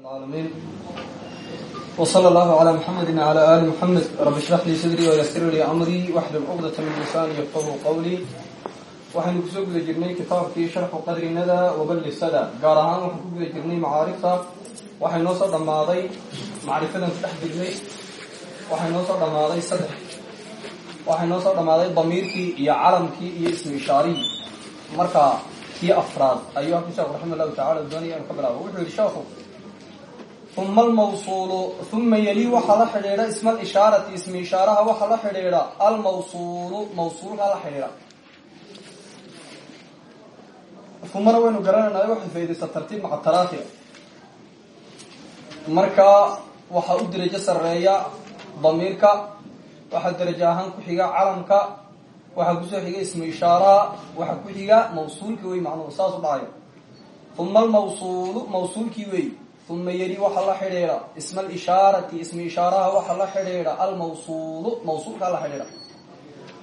العالمين وصلى الله على محمد وعلى آل محمد رب اشرح لي صدري ويسر لي أمري واحلل عقدة من لساني يفقهوا قولي waxaynu kusoo guda jirnay kitaabkii sharxu qadri nada waballi sada gaar ahaan waxaan ku guda jirnay macaarifta waxay noo soo dhammaaday macrifadan ku dhex jirnay waxay noo soo dhammaaday saddex waxay noo soo dhammaaday damiirkii iyo calamkii iyo ismi ishaarihii marka kii afraad ayuu halkan sheekhu raxima allahu tacala doonaya inu ka bilaabo wuxuu yihi sheekhu uma almawsuulu uma yeli waxaa la xidhiidha isma alishaarati ismi ishaaraha waxaa la xidhiidha almawsuulu mawsuulka la xidhiidha umana waynu garanayna waxay faydaysaa tartiib maca taraafiga marka waxaa u derajo sareeya damiirka waxaa derajo ahaan ku xiga calamka waxaa ku soo xiga ismu ishaaraha waxaa ku xiga mawsuulki wey macnuhu saas u uma almawsuulu mawsuulkii wey uma yeli waxaa la xidhiidha isma alishaarati ismi ishaaraha waxaa la xidhiidha almawsuulu mawsuulka la xidhiidha.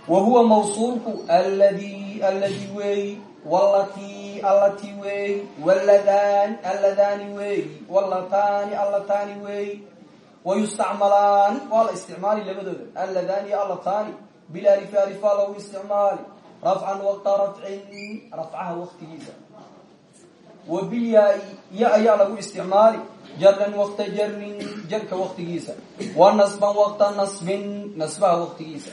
Wa huwa mawsuulku aladi aladi wey walatii allatii weey wladani alladani weey wlatani allatani weey wayustacmalaani waa la isticmaali labadooda. Alladani allatani bilalifi alifaa lagu isticmaali. Rafcan waqta rafcin rafcaha waqtigiisa wa bilyaai ya ayaa lagu isticmaali. Jaran waqta jarin jarka waqtigiisa. Wa nasban waqta nasbin nasbaha waqtigiisa.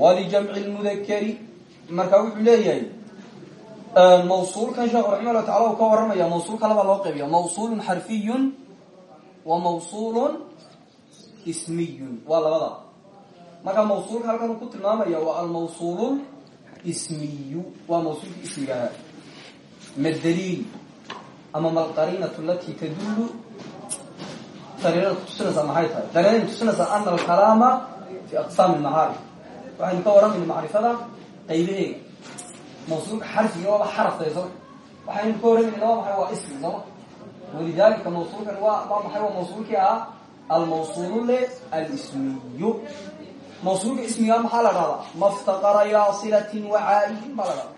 Walijamci lmudakari marka wuxuu leeyahay mawsuulkan sheekhu raxima llahu tacala uu ka waramaya mawsuulka labaa loo qaybiya mawsuulun xarfiyun wa mawsuulun ismiyun. Waa labada. Marka mawsuulka halkan uu ku tilmaamaya waa almawsuulu ismiyu. Waa mawsuulka ismigaha madaliil ama malqarinatu lati tadullu dariirada kutusinaysaa maxay tahay dariirada kutusinaysaa ana alkalaama fi aqsaami macaarif waxaynu ka waramayna macrifada qaybaheega mawsuulka xarfiga waaba xarafta soo waxaynu ka horemayna waa maxay waa ismi sooma walidalika mawsuulkan waa waa maxay waa mawsuulkii ahaa almawsuulu le alismiyu mawsuulka ismiga maxaa la dhahdaa maftaqara ilaa silatin wa caa'idin baa la dhahdaa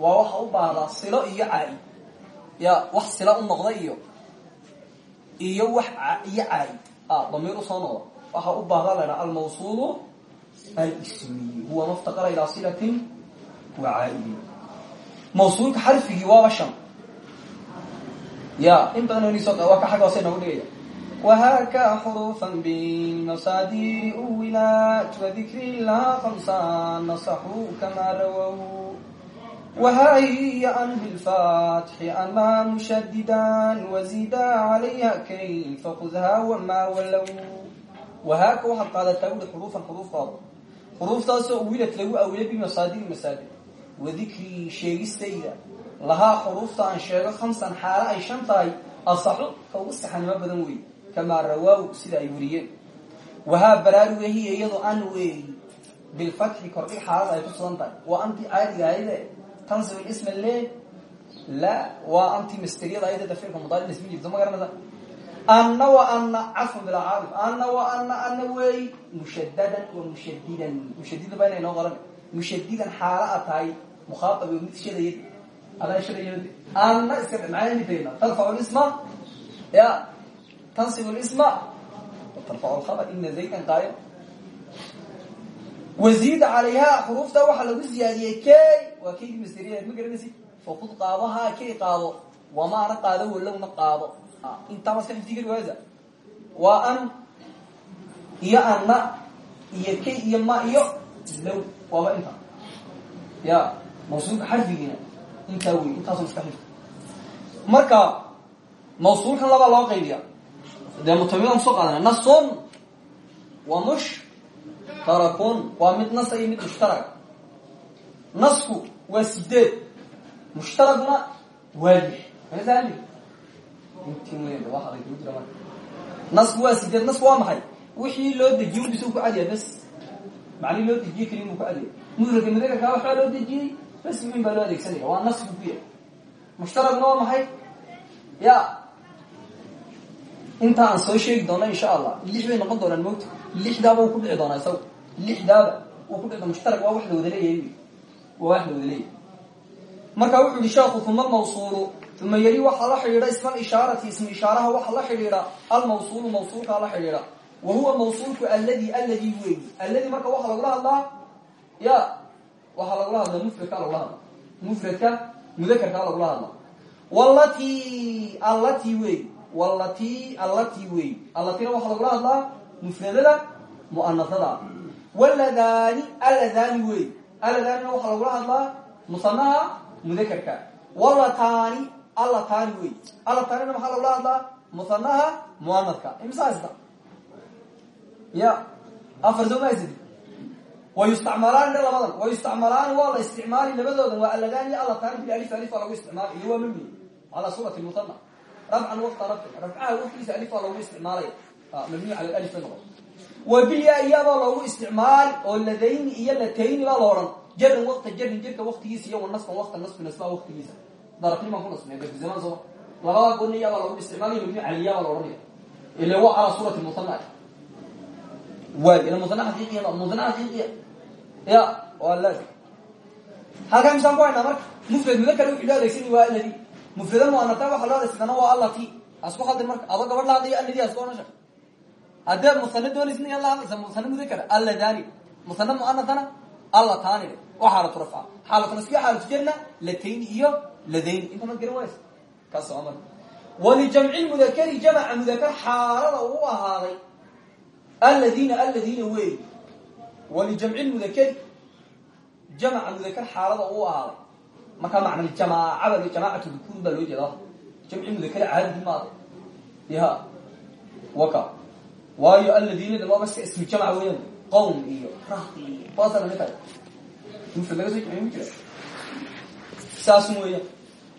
waa waxa u baahdaa silo iyo caa'id ya wax sila u noqda iyo iyo wax iyo caa'id a damiir u soo noqda. Waxa u baahdaa la dhaha almawsuulu alsmiy huwa maftaqara ilaa silatin wa caaidin mawsuulka xarfigii waaba shan ya in badan nsoo waa ka xagga hoose noogu dhigaya. Wahaka xurufan bimasaadiri uwilat wadikri laha kamsan nasaxu kama rawow wahaiyan bilfatxi ama mushadidan wazida calayha kayfa khudha wama walow wahaaka waxaad qaadataa wuri xuruufan xuruuftaada xuruuftaasoo uwilad lagu awilay bimasaadiri masaadir wadikrii sheegistayda lahaa xuruufta aan sheego khamsan xaalo ay shan tahay asaxu ka ugu saxanimo badan weeye kamaa rawaaw sida ay weriyeen wahaa baraaruga hiya iyadoo an weeyi bilfatxi kordhig xaalada ay ku sugan tahay waa anti caadiga ahayde tansib isma le la waa anti masteriyada ayadeda ficilka mudaari ismi jirto ma garanaysa ana wa ana cafwan bilaa caarif ana wa ana ana weey mushadadan wa mushadidan mushadida baa inay noo qoran mushadidan xaala a tahay mukhaaab mid shadaya adaa shadaya ana iska maxaa midayna tarfacu lisma ya tansibu lisma tarfacu lkhabar ina zaydan qaayim waziida calayha xuruufta waxaa lagu ziyaadiyey kay waa kaydii masderiya ma garanaysid? Fakud qaadahaa kay qaado. Wamaana qaado walowna qaado. Intaa maska xifdigeli waasa waa an iyo anna iyo kay iyo ma iyo low waaba inta? Ya mawsuulka xarfigiina intaa wey intaaso maska xifdi. Marka mawsuulkan labaa loo qaybiya dee mutamimada ku soo qaadana nasun wa mushtarakun waa mid nasa iyo mid mushtarag nasku waa sideed. Mushtaraguna waa maali nasku waa sideed. Nasku waa maxay? Wixii loo dejiye unbis ku cadiya bes. Macnii loo dejiye keliya mu ku cadiya mudraka mudakarkaa waxbaa loo dejiyey bes min baa loo adeegsanaya. Waa nasku ku yahay mushtaragna waa maxay? Ya. Inta aan soo sheegi doona insha allah. Lix bay noqon doonaan mowta lixdaaba uu ku dhici doonaa isaga lixdaaba uu ku dhici doona mushtarag waa wax la wada leeyahay. Waa wax la wada leeyahay. Marka wuxuu yihi sheekhu uma mawsuulu. Uma yeli waxaa la xidhiidha isma ishaarati ismi ishaaraha waxaa la xidhiidha. Almawsuulu mawsuulkaa la xidhiidha. Wa huwa mawsuulku aladi aladi weyi aladi marka waxaa lagula hadlaa? Ya waxaa lagula hadlaa mufradka lagula hadla mufradka mudakarkaa lagula hadlaa. Wlati allati wey wlati allati wey allatina waxaa lagula hadlaa mufradada muanasada wladani aladani wey aladanina waxaa lagula hadlaa musanaha mudakarka. Wlatani allatani wey allatanina maxaa lagula hadlaa musanaha muanadka imsa haysta ya. Afar soo ma haysati wayustacmalaani dha labadan. Wayustacmalaani waa la isticmaali labadoodan waa alladani iyo allatani bil alif baa lagu isticmaali. Iyo waa mabni. Calaa suurati muhana rafcan waqta rafci. Rafcaha waftiisa alif baa lagu isticmaalaya mabniy cala alif bay noqon. Wa bilya iyabaa loogu isticmaali oo ladayni iyo latayni baa la odhan. Jarin waqta jarin jirka waqtigiisa iyo wanasban waqta nasbi nasbaa waqtigiisa. Darafni baan ku nasbinay garti zamaan sooma labadaa gooni iyabaa lagu isticmaalaya mabniy caliya baa la odhanaya ila waa calaa suurati muhana waay ila muhana xaqiiqiya muhana xaqiiqiya ya waa laazim halkaa misaan ku haynaa marka mufrad mudakar wuxuu loo adeegsani waa aladi mufrada muanata waxa loo adeegsadana waa allati. Asku hadlin marka adoo gabadh la hadlayo aladi aska odhan shak haddee musane doonaysa musane mudakara alladani musane muanatana allatani waa xaalatu rafca xaalatu nasbiya xaalatu jarna latayni iyo ladayni inta mad garan waysa kaas waa marka walijamci mudakari jamaca mudakar xaalada uu ahaaday. Alladina alladina wey. Walijamci mudakari jamca mudakar xaalada uu ahaaday. Markaa macna jamaacada jamaacatu dukuur baa loo jeeda jamci mudakari caadadi maada ya waka waayo alladina damaaba iska ismu jamc weeyaan qowm iyo rahdi iyo la mid tahay. Mufrad laga soo jamciy ma jira. Saas weeyaan.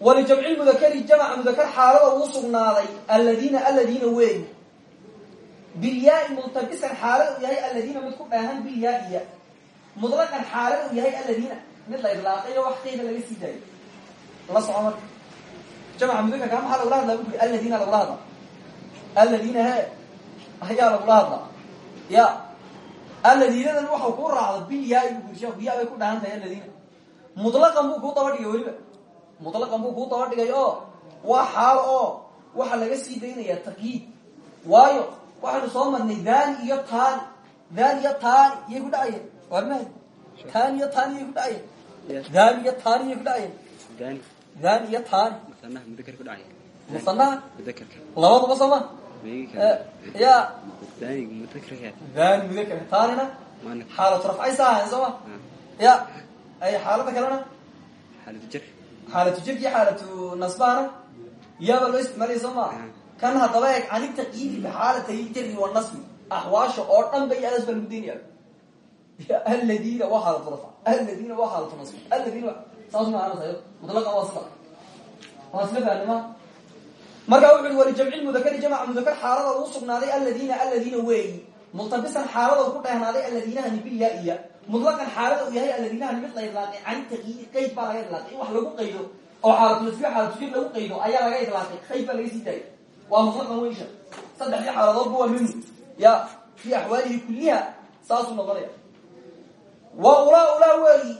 Walijamci mudakari jamca mudakar xaalada uu sugnaaday alladina alladina wey bilyaai multabisan xaalad uu yahay alladina mid ku dheehan bilyaaiya mutlaqan xaalad uu yahay alladina mid la idlaaqayo wax qayda laga sii daayo. La soco marka. Jamca mudakarka maxaa lagula hadlaa bu uri alladina lagula hadla alladina he ayaa lagula hadlaa ya. Alladinadan waxau ku raacda bilyaai bu kuri sheeku ya bay ku dhahan tahay alladina mutlaqan buu kuu daba dhigay weliba. Mutlaqan buu kuu daba dhigay oo waa xaalo oo waxa laga sii daynaya taqyiid waayo waxaynu soo marnay dani iyo tani dani iyo tani iyay ku dhacayeen. Waar ma tani iyo tani iyay ku dhacayeen. Dani iyo tani iyay ku dhacayeen. Dani iyo tani musanaha ku labadaba Eh, ya. dani mudakarka dani mudakar tanina maana xaalatu rafcaysa ahayn sooma ya. Ay xaalada kalena xaalatu jirki xaalatu nasbahana yaaba loo isticmaalaya soo maa kan haddaba eeg cani taqyiidi bixaalatay jari wanasbi axwaasha oo dhan bay adas baa lagu daynaya alladina waa xaalatu rafc alladina waa xaalatu nasbi. Alladina saas ma aanas mutlaqan waa sida waa isla fahnima marka wuxu ui walijamci mudakari jamca mudakar xaalada uu sugnaaday alladina alladina weeyi. Multabisan xaalada ku dheehnaaday alladinahani bilyaa-iya mutlaqan xaalada uu yahay alladinahani mid la idlaaqay cani taqyiidi baa laga wax lagu qaydo oo xaalatu nasbiya xaalatu jir lagu qaydo ayaa laga idlaaqay qeyd baa laga sii daayay. Waa mutlaqan weysha saddexdii xaaladoodba waa ya fii axwaalihi kuliha saasuu noqonaya. Wa ulaa ulaa weyi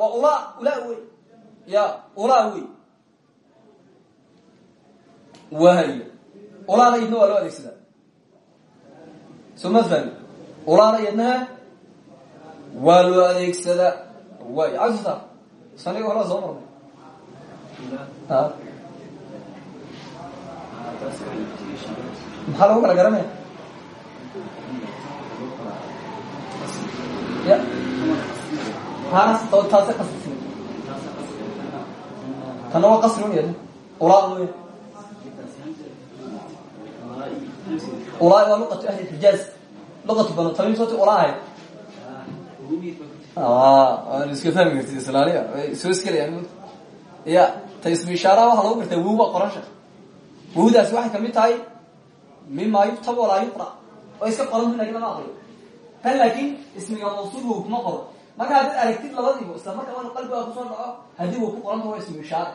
wa ulaa ulaa wey ya ulaa wey wahayo ulaana yadna waa loo adeegsadaa soo ma fahmi ulaana yadnaha waa loo adeegsadaa way casusa saniga horaa soo marnay. Maxaa lagu kala garanaya ya? Taas taase qasri. Kana waa qasri un yadna ulaa wey ulaa waa luqatu ahli xijaaz luqatu banu tamim sooti ulaa ahayd waan iska fahmi karti islaaliya way soo iskelayaan ya ta ismu ishaaraha waxaa lagu gartaa wow baa qoran shek wowdaasi waxay ka mid tahay mima yuktab walaa yuqra oo iska qoran laakiin lama aqriyo kan laakin ismiga mawsuul wow kuma qoro marka haddaad aragtid labadiiba isla marka waanu qalbigaa ku soo dhaco haddii wow ku qoranta waa ismu ishaara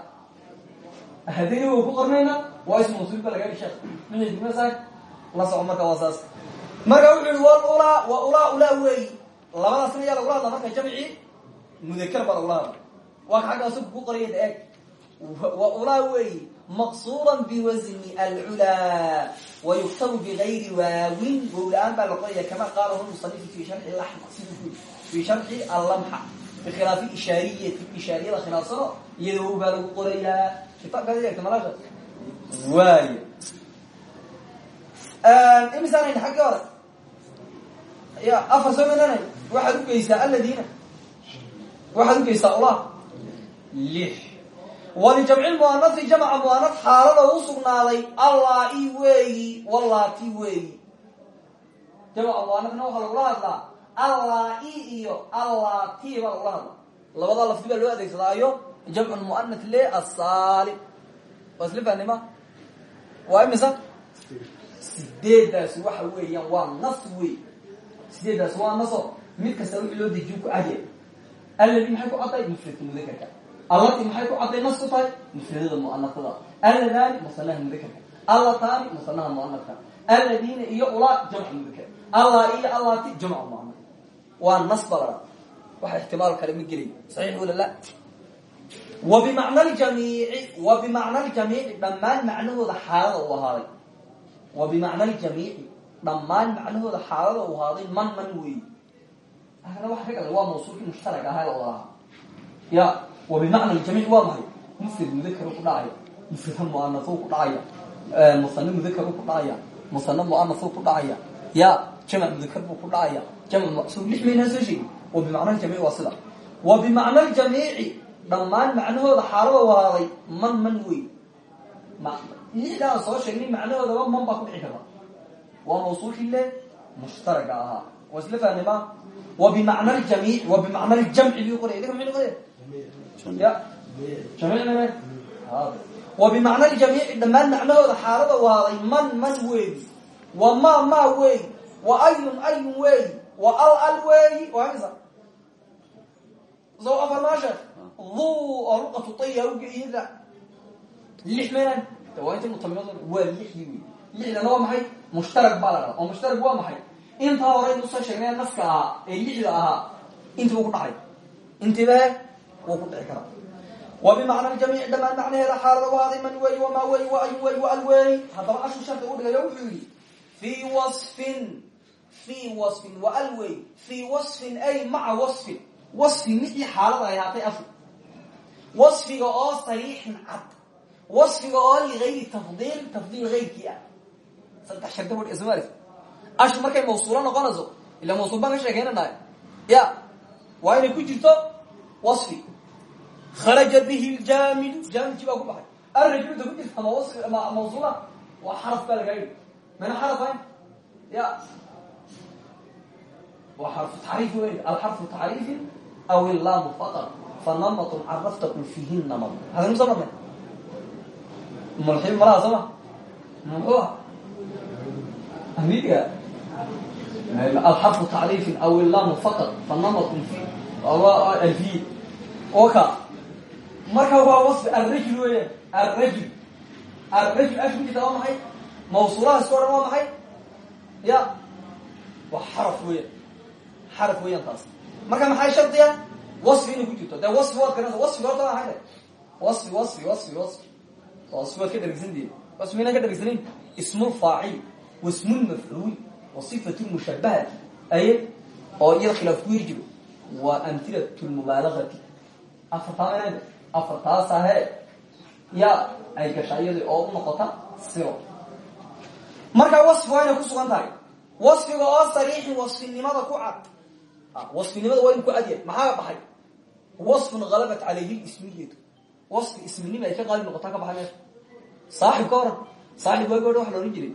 haddayna wow ku qornayna waa ismu mawsuul ba laga sheek masa la soco marka waa saas marka wuxu yihi wal ulaa wa ulaa ulaa weeyi labadaasna yaa lagula hadla marka jamci mudakar baa lagula hadla waa ka xagga asag ku qoraya da eeg wa ulaa weeyi maqsuuran biwasni alculaa wayuktabu bigayri waawin wowla-aan baa la qoraya kama qaalahu musanifu fi sharxi lama siduu ku fi sharxi allamxa bikhilaafi ishaariyati ishaariyada khilaafsano iyada wow baa lagu qorayaa kitaabkaad eegta malaasha waayo imisaanayn xagga hore ya afar soo mananay waxaad ugeysaa aladiina waxaad ugeysaa ulah lix. Walijamci muanasi jamca muanas xaalada u sugnaaday allaa-i weeyi wallaati weeyi. Jamca muanasna waxaa lagula hadlaa. Allaa-i iyo allaati baa lagula hadlaa. Labada lafdi baa loo adeegsadaayo jamcu muanas le asaalim waa isla fahnima waa imisa sideedaasi waxa weeyaan waa nas wey sideedaasi waa naso. Mid kasta wixii loo dejiyo ku cadya alladi maxay ku cadday mufradka mudakarka allati maxay ku cadday nas ku tahay? Mufradada muanasada alladani musanaha mudakarka allataani musanaha muanadka alladina iyo ulaa jamcu mudakar allah iyo allati jamcu muanad waa nas balaa waxa ixtimaal kale ma gelay saxiix wala la wa bimacna ljamiici wa bimacna ljamiici dhammaan macnahooda xaalada u ahaaday wa bimacna ljamiici dhammaan macnahooda xaalada u ahaaday man man weey akana waxa ka gala waa mawsuulkii mushtarag ahaa la wadahaa ya wa bimacna ljamiic waa maxay? Mufrad mudakaru ku dhacaya. Mufradha muanasu ku dhacaya. Musane mudakaru ku dhacaya. Musane muanasu ku dhacaya. Ya jamc mudakar buu ku dhacaya. Jamc maqsuur lix maynaa soo sheegi. Wa bimacna ljamiic waa sida. Wa bimacna ljamiici dhammaan macnahooda xaalada wahaaday man man wey lixdaan soo sheegnay macnahoodaba man baa ku dhici karta waa mawsuulkii le mushtaraga ahaa waa isla fahmay ma wa bimacna ljamiic wa bimacna ljamci biu qoraya idinka maxay noqonaya ya jamiicname wa bimacna ljamiici dhammaan macnahooda xaalada wahaaday man man weeyi wa ma ma weeyi wa ayun ayun weeyi wa al al weeyi waa misa soo afar maasha duu oo luqatu taya ugeiyada lix meelan waa inta mutamimad waa lixdii wey lixdana waa maxay? Mushtarag baa la dhaha oo mushtarag waa maxay? Intaa hore aynu soo sheegnay naska ahaa ee lixda ahaa intiiba ku dhacay intiiba wuu ku dhici karaa wa bimacna ljamiic dhammaan macnaheeda xaalada waaday man weey wamaa wey wa ay wey wa al wey haddaba ashu shardi u dhigayo wuxuu yihi fii wasfin fii wasfin wa al wey fii wasfin ay maca wasfin. Wasfi midii xaalada ay ahaatay ashu. Wasfiga oo sariixin cad wasfiga oo ligayri tafdiil tafdiil ayrkii ah saddex shardi bu ismari ashu markay mawsuulo noqonayso ila mawsuul baan ka sheekeynanahay ya waa inay ku jirto wasfi kharaja bihi ljamidu jaamidkii baa ku baxay arajulta ku jirta ma mawsuula waa xaraf baa lagaa yidhi mana xaraf ayn ya waa xarfu taxriif wey alxarfu taxriifin aw illaamu faqad fanamatun caraftakum fiihi namad hadaynu soo marnay mulxib malaha soo ma muxuu ah amiga alxarfu tacriifin aw illaamu faqad fanamatun fi oka. Marka waa wasfi alrajul weeyaan alrajul alrajul ash ku jirta waa maxay mawsuulahaas o dhan waa maxay ya. Waa xaraf weeyaan xaraf weeyaan taas marka maxay shardiya wasfi inay ku jirto dee wasfi waad garanaysa wasfiga horta waa maxay wasfi wasfi wasfi wasfi waad ka dhargsantihin wasfi inaan ka dhargsanayn ismulfaacil wasmulmafcuul wasifat lmushabahati aye oo iyada khilaaf ku hiri jiro waa amhilat lmubaalagati afartaa mn afartaasahe ya ay gasha iyada oo u noqota siro marka wasfi waa inay ku sugan tahay wasfiga oo sariixin wasfinimada ku cad wasfinimada waa inu ku cadyahay maxaa baxay wasfun halabat calayhi ismiyatu wasfi isminima ay ka qaalib noqotaa ka baxay meesha saaxib ka oran saaxib waagi odhan waxa la ohan jiray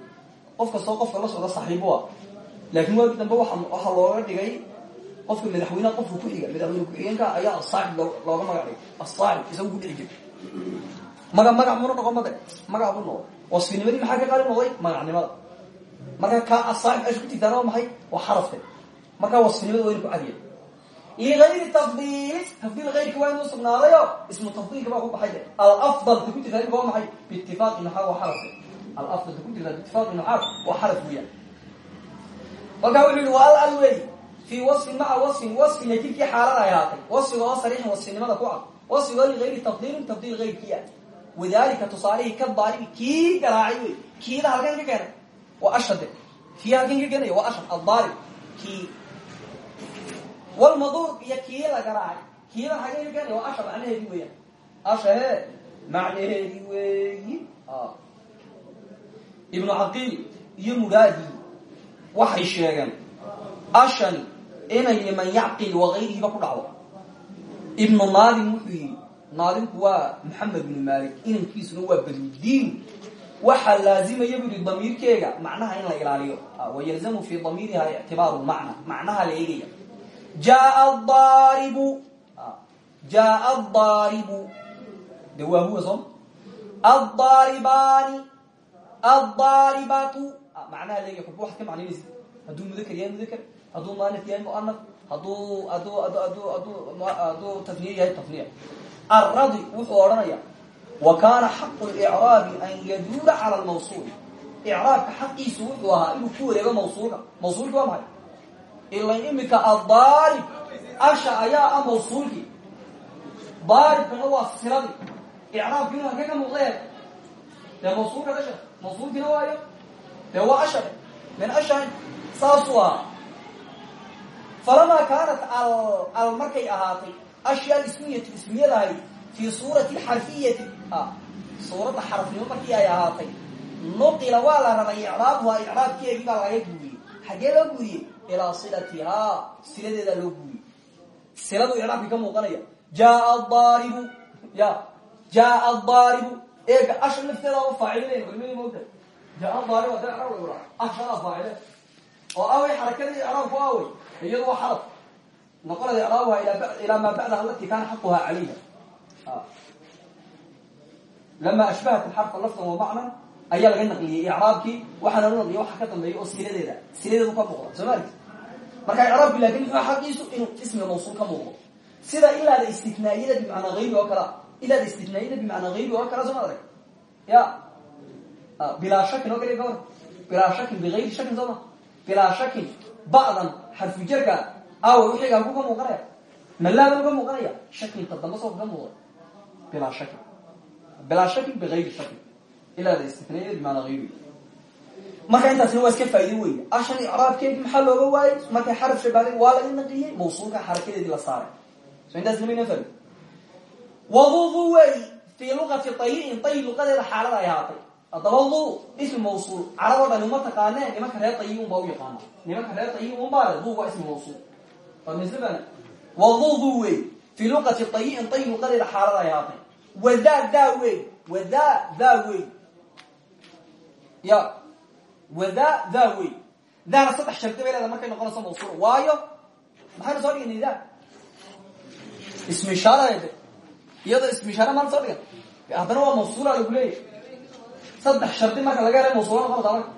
qof kastoo qofka la socda saaxiibu ah laakiin waagi dambe waa waxaa looga dhigay qofka madaxweyneha qofka ku xiga madaxweyne ku-xigeenka ayaa asaaxib looga magac dhigay asaaxib isagu ku dhici jira maga magac muna noqon made magac bu noqon wasfinimadii maxaa ka qaalib noqday magacnimada marka ka asaaxib asha ku jirtaana waa maxay waa xarafka waa ligayri tafdiili tafdiil ayrki waa inuu sugnaadayo ismu tafdiilka baa ku baxay de. Alafdal ta ku jirta waa maxay biitifaaqi naxaa waa xarafka alafdal ta ku jirta biitifaaqi naxaa waa xaraf weeyaan markaa wuxuu yihi waa al al wey fii wasfin maca wasfin wasfi najirkii xaalada ay ahaatay. Wasfiga oo sariixin wasfinimada ku cad wasfigo ligayri tafdiilin tafdiil ayrkii ah. Wadalika tusaalihii ka daaribi kii garaacay wey kiida halkan ka keenay waa ashade kii halkan ka keenaya waa ashad addaarib kii walmaduur iyo kii la garaacay halkan ka keenaya waa asha macnaheedi weeyaan asha he macnaheedi weeyi ibnu caqiil iyo muraadi waxay sheegeen ashani inay liman yacqil wakayrihiba ku dhacdo ibnu naadim wuxuu yidhi naadimku waa maxamed bnu malik inankiisuna waa badrudiin waxaa laazimaya bu yihi damiirkeega macnaha in la ilaaliyo wayalzamu fi damiiriha ictibaaru macna macnaha la eegaya jaa daaribu jaa daaribu de waa huwa sooma addaaribaani addaaribatu macnaha la eegaya kolba waxad ka macnaynaysa hadduu mudakr yahay mudakr hadduu muanaf yahay muanaf hadduu hadduu adu adu hadduu tafniya yahay tafniya aradi wuxuu odhanaya wa kaana xaqu licraabi an yaduula cala lmawsuul icraabka xaqiisu wuxuu ahaa inuu ku wareego mawsuulka mawsuulki waa maxay ilan imika addaarib asha ayaa ah mawsuulkii daaribkana waa siladii icraabkiina halkee ka muuqdee dee mawsuulka asha mawsuulkiina waayo? Dee waa asha? Min ashan saasuu ahaa kaanat al markay ahaatay ashyaa ismiyatu ismiyadahay fii suurati xarfiyati. Suuradda xarafnimo markii ay ahaatay nuqila waa la raray icraabuhaa icraabkeegii baa laga guuriyey. Xaggee loo guuriyey ilaa silatihaa siladeedaa loo guuriyey siladu icraabkii ka muuqanaya. Jaaa daaribu ya jaaa daaribu eega asha lafteeda u faacilinayna culimadii moogta jaaa daarib hadee icraab lagu raa ashaa faacile oo awey xarakadii icraabku awey. Iyadu waa xaraf noqonada icraabuha ilaa maa bacdaha alati kaana xaquhaa calayha lama ashbahat alxarfa lafdan wa macnan ayaa laga naqliyey icraabkii waxaana la naqliyay waxa ka dambeeya oo siladeeda siladeedu ka muuqda soo maarki marka icraabki laakiin muxuu xaqiisu inuu ismiga mawsuul ka muuqdo. Sida ilaada istinaayada bimacnaa hayri oo kalea ilaada istinaayada bimacnaa hayri oo kale soo ma arag. Ya. Bilaa shakin oo kale ka war bilaa shakin bigayri shakin soo ma bilaa shakin ba'dan xarfu jarka aawa wixigaa ku ka muuqanaya. Malaaban ka muuqanaya. Shakinta dambe soo ka muuqda bilaa shakin bilaa shakin bigayri shakin ilaada istinaayada bimacnaa hayri marka intaasna waa iska faa'ido weeye. Ashan icraabkeedii maxaa looga waayey markay xaraf shabaaday waa laga naqliyey mawsuulka xarakadeedii la saaray. So intaas namayna fahmi wadudu wey fii luqati tayiin tayi luqadeeda xaalada ay ahaatay haddaba du ismi mawsuul. Caraboo dhani uma taqaaneen nimanka baa u yaqaana nimanka reer tayi un baa le du waa ismi mawsuul. Wamasl wadudu wey fii luqati tayiin tayi luqadeeda xaalada ay ahaatay wadaa daa wey wadaa ya wadaa daa wey daana saddex shardi bay leeda markay noqonayso mawsuula waayo maxaynu soo dhiganay da ismishaarade iyadoo ismishaare maanta soo dhigan haddana waa mawsuula lagu leeyahy saddex shardi marka laga hela mawsuula noqonaysa marka.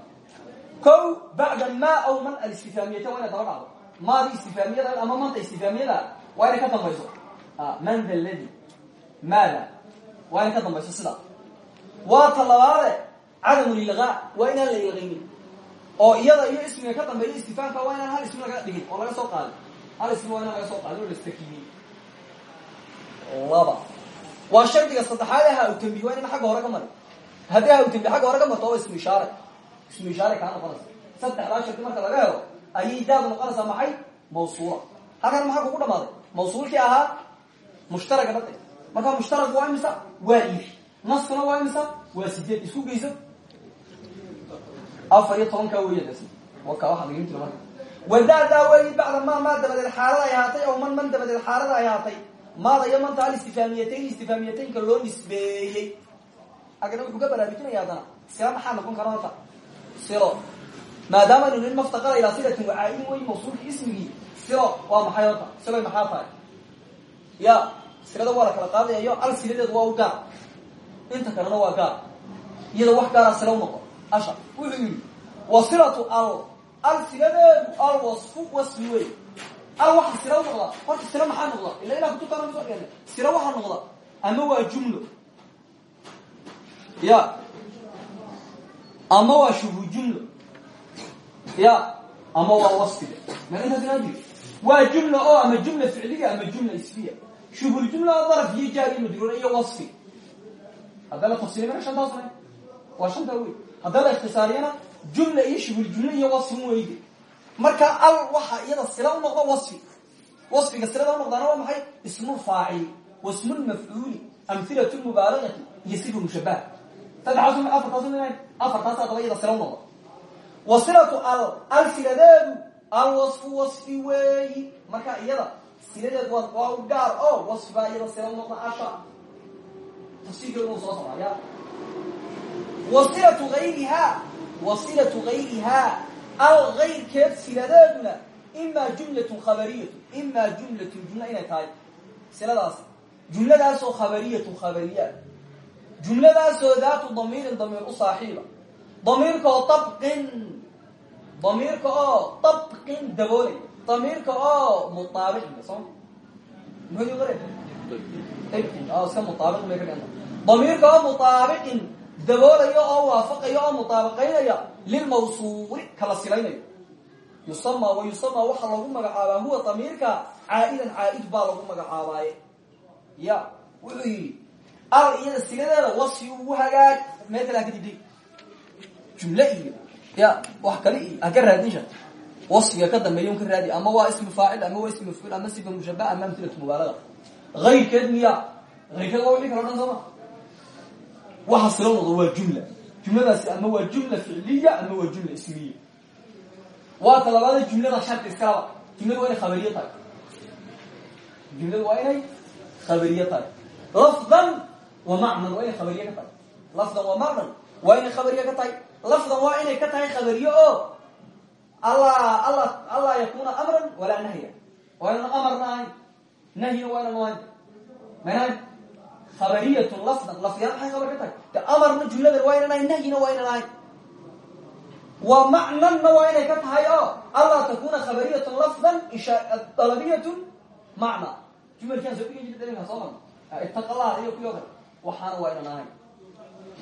Ko bacda ma aw man alistifaamiyata waa inay daba dhacdo. Maadi istifaamiyada ama manta istifaamiyada waa inay ka dambayso. Man da ladi maada. Waa inay ka dambayso sida. Waa ta cadamu lilgaa waa inaan la ilqaynin oo iyada iyo ismiga ka dambeeya istifaamka waa inaan hal ismi laga dhigin oo laga soo qaadin hal ismi waa inaan laga soo qaadin oo lastakiyey laba. Waa shardiga saddexaad ee ha utambi waa ina xagga hore ka mari haddii ha utambi xagga hore ka marto waa ismu ishaare ismu ishaare kaa noqonaysa saddexdaa marka laga helo ayay daadu noqonaysaa maxay? Mawsuula. Halkan maxaa kugu dhamaaday mawsuulkii ahaa mushtaraga dhada markaa mushtarag waa imisa? Waa iibi naskuna waa imisa? Waa sideed. Isku geyso afar iyo tobankaa weya waka waxaa laga jira marka. Wadaadaa weyi bacda ma maa dabadeed xaalada ay ahaatay aw man man dabadeed xaalada ay ahaatay maada iyo manta alistifaamiyatayn istifaamiyataynka loo nisbeeyey. Agana wuxuu ka baraarujinaya haddana. Sila maxaa noqon kara horta? Silo maadaama aynu nin maftaqara ilaa silatin wacaayin wey mawsuulkii ismigii. Silo waa maxay horta? Siloy maxaa tahay? Ya silada waa la kala qaadayayo al siladeedu waa u gaar. Inta kalena waa gaar. Iyada wax gaara sila u noqon asha wuxuu yidhi wasilatu al al siladeedu al wasfu wasfi wey al waxa sila u noqdaa horta sila maxaa noqda? Ila ilaa kutubtaana ku soo keena sila waxaa noqda ama waa jumlo. Ya. Ama waa shubu jumlo. Ya. Ama waa wasfiga ma intaas inaa jiri. Waa jumla oo ama jumla ficliya ama jumla isfiya. Shubhuljumla daraf iyo jaari majruura iyo wasfi. Haddaa la tafsiiliy mana shantaas ma waa shantaa wey haddaa la ikhtisaariyana jumla iyo shubhuljumla iyo wasfi weyde marka al waxaa iyada sila u noqda wasfi. Wasfiga silada u noqdaana waa maxay? Ismulfaacil wasmulmafcuuli amhilatu lmubaalagati iyo sifa mushabaha saddexaas afartaas afartaas adaba iyada sila u noqda wasilatu al al siladeedu alwasfu wasfi weeyi marka iyada siladeed waa u gaar. O wasfi baa iyada sila u noqda asha tafsiirkeedu soo socaya wasilatu ayriha wasilatu gayriha al gayrkeed siladeeduna imaa jumlatun khabariyatu imaa jumlatun jumla inay tahay siladaas jumladaasoo khabariyatun khabariya jumladaasoo daatu damiirin damiir u saaxiiba damiirka oo dabqin damiirka oo dabqin daboolay damiirka oo mutaabiqin soo muxuu qore ibqin oo iska mutaabiq bay ka dhiganta damiirka oo mutaabiqin daboolaya oo waafaqaya oo mutaabaqaynaya lilmawsuuli kala silaynayo. Yusama wa yusama waxaa lagu magacaabaa huwa damiirka caa'idan caa'id baa lagu magacaabaaye. Ya wuxuu yidhi al iyada siladeeda wasfi ugu hagaag. Meel kale haka digday jumle iyo ya wax kale iyo haka raadisha wasfiga ka dambeeya un ka raadi ama waa ismu faacil ama waa ismu mafcuul ama sifa mushabaha ama amhilatu mubaalaga ayrkeed miya ayrkeed waa wixii kalo dhan sooma waxa sila noqdo waa jumla. Jumladaasi ama waa jumla ficliya ama waa jumla ismiya. Waa ta labaada jumlada shardi iskalaba jumladu waa inay jumladu waa inay khabariye tahay. Lafdan wa macnan waa inay lafdan wa macnan waa inay khabariye ka lafdan waa inay ka tahay khabariye oo alla alla allaa yakuna amran walaa nahya. Waa inan amarna ahayn nahyina waa inan ahayn khabariyatun lafdan lafdiyaan maxay khabar ka tahay de amarna jumladan waa inan ahayn nahyina waa inan ahayn wa macnanna waa inay ka tahay oo allaa takuna khabariyatun lafdan dalabiyatun macna jumalkiaan soo dhigi jirta iminka soo marna itaqallah iyo kuyo kale waxaana waa inan ahayn